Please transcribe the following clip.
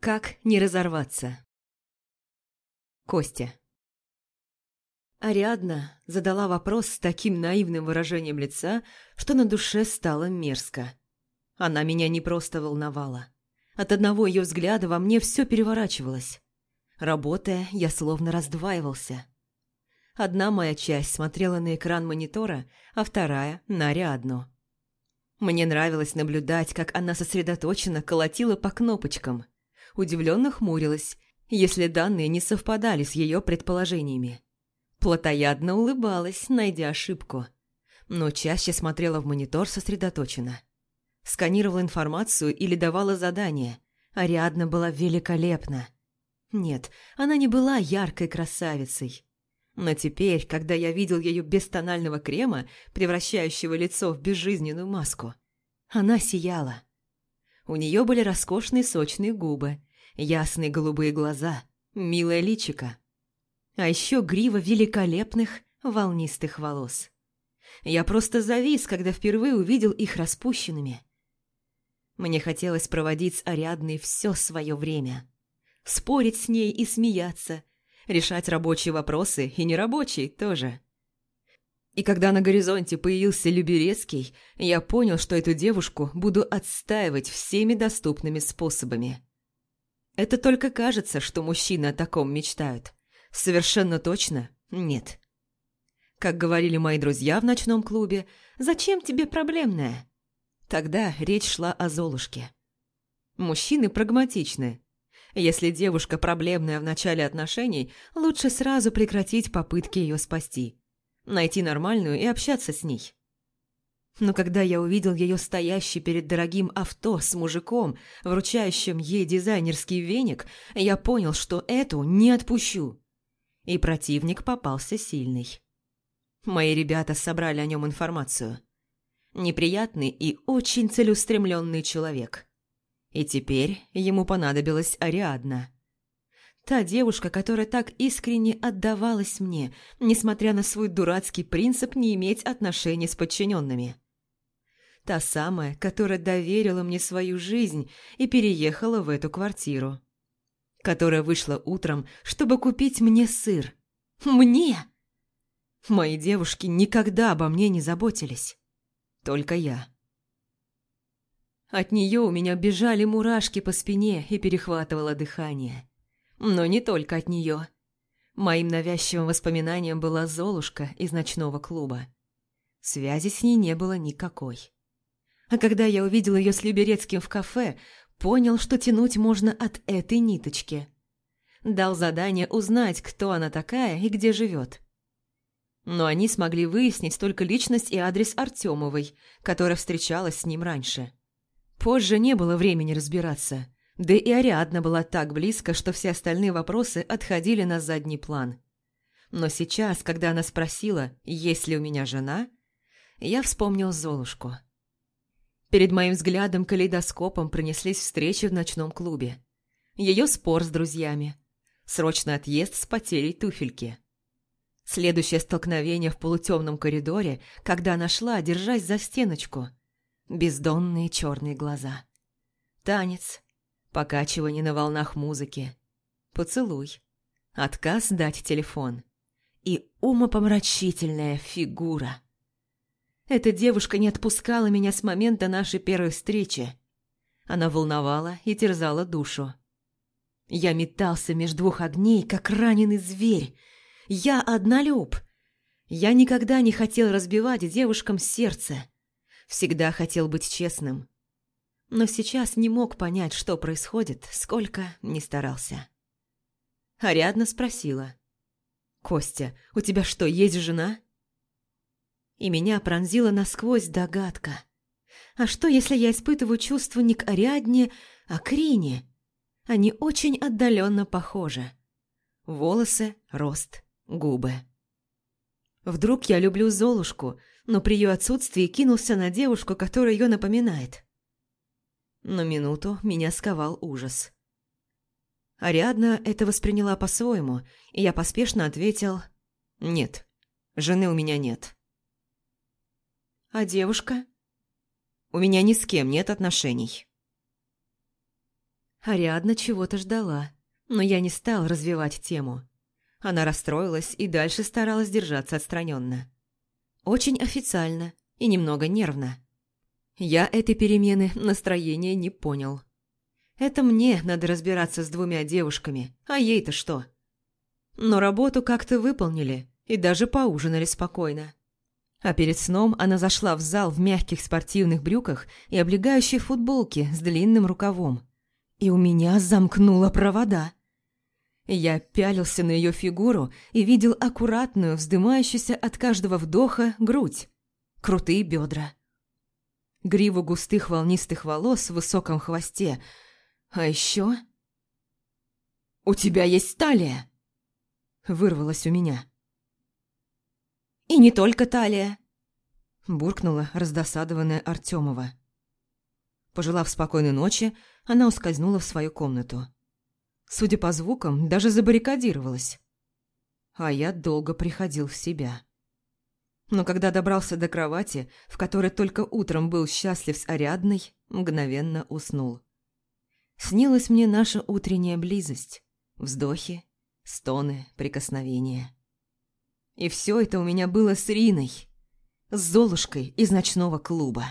Как не разорваться? Костя. Ариадна задала вопрос с таким наивным выражением лица, что на душе стало мерзко. Она меня не просто волновала. От одного ее взгляда во мне все переворачивалось. Работая, я словно раздваивался. Одна моя часть смотрела на экран монитора, а вторая – на Ариадну. Мне нравилось наблюдать, как она сосредоточенно колотила по кнопочкам. Удивленно хмурилась, если данные не совпадали с ее предположениями. Платоядно улыбалась, найдя ошибку. Но чаще смотрела в монитор сосредоточенно. Сканировала информацию или давала задания. Ариадна была великолепна. Нет, она не была яркой красавицей. Но теперь, когда я видел ее без тонального крема, превращающего лицо в безжизненную маску, она сияла. У нее были роскошные сочные губы, ясные голубые глаза, милое личико. А еще грива великолепных волнистых волос. Я просто завис, когда впервые увидел их распущенными. Мне хотелось проводить с Ариадной все свое время. Спорить с ней и смеяться, решать рабочие вопросы и нерабочие тоже. И когда на горизонте появился Люберецкий, я понял, что эту девушку буду отстаивать всеми доступными способами. Это только кажется, что мужчины о таком мечтают. Совершенно точно нет. Как говорили мои друзья в ночном клубе, «Зачем тебе проблемная?» Тогда речь шла о Золушке. Мужчины прагматичны, если девушка проблемная в начале отношений, лучше сразу прекратить попытки ее спасти. Найти нормальную и общаться с ней. Но когда я увидел ее стоящей перед дорогим авто с мужиком, вручающим ей дизайнерский веник, я понял, что эту не отпущу. И противник попался сильный. Мои ребята собрали о нем информацию. Неприятный и очень целеустремленный человек – и теперь ему понадобилась Ариадна. Та девушка, которая так искренне отдавалась мне, несмотря на свой дурацкий принцип не иметь отношений с подчиненными. Та самая, которая доверила мне свою жизнь и переехала в эту квартиру. Которая вышла утром, чтобы купить мне сыр. Мне! Мои девушки никогда обо мне не заботились. Только я. От нее у меня бежали мурашки по спине и перехватывало дыхание. Но не только от нее. Моим навязчивым воспоминанием была Золушка из ночного клуба. Связи с ней не было никакой. А когда я увидел ее с Люберецким в кафе, понял, что тянуть можно от этой ниточки. Дал задание узнать, кто она такая и где живет. Но они смогли выяснить только личность и адрес Артемовой, которая встречалась с ним раньше. Позже не было времени разбираться. Да и Ариадна была так близко, что все остальные вопросы отходили на задний план. Но сейчас, когда она спросила, есть ли у меня жена, я вспомнил Золушку. Перед моим взглядом калейдоскопом пронеслись встречи в ночном клубе. Ее спор с друзьями. Срочный отъезд с потерей туфельки. Следующее столкновение в полутемном коридоре, когда она шла, держась за стеночку – бездонные черные глаза. Танец, покачивание на волнах музыки, поцелуй, отказ дать телефон и умопомрачительная фигура. Эта девушка не отпускала меня с момента нашей первой встречи. Она волновала и терзала душу. Я метался между двух огней, как раненый зверь. Я однолюб. Я никогда не хотел разбивать девушкам сердце. Всегда хотел быть честным. Но сейчас не мог понять, что происходит, сколько не старался. Ариадна спросила. «Костя, у тебя что, есть жена?» И меня пронзила насквозь догадка. А что, если я испытываю чувство не к Ариадне, а к Рине? Они очень отдаленно похожи. Волосы, рост, губы. Вдруг я люблю Золушку, но при ее отсутствии кинулся на девушку, которая ее напоминает. На минуту меня сковал ужас. Ариадна это восприняла по-своему, и я поспешно ответил «Нет, жены у меня нет». «А девушка?» «У меня ни с кем нет отношений». Ариадна чего-то ждала, но я не стал развивать тему. Она расстроилась и дальше старалась держаться отстраненно. Очень официально и немного нервно. Я этой перемены настроения не понял. Это мне надо разбираться с двумя девушками, а ей-то что? Но работу как-то выполнили и даже поужинали спокойно. А перед сном она зашла в зал в мягких спортивных брюках и облегающей футболке с длинным рукавом. И у меня замкнуло провода. Я пялился на ее фигуру и видел аккуратную, вздымающуюся от каждого вдоха грудь, крутые бедра гриву густых волнистых волос в высоком хвосте. А еще... «У тебя есть талия!» Вырвалось у меня. «И не только талия!» Буркнула раздосадованная Артемова. Пожелав спокойной ночи, она ускользнула в свою комнату. Судя по звукам, даже забаррикадировалась. А я долго приходил в себя но когда добрался до кровати, в которой только утром был счастлив с Ариадной, мгновенно уснул. Снилась мне наша утренняя близость, вздохи, стоны, прикосновения. И все это у меня было с Риной, с Золушкой из ночного клуба.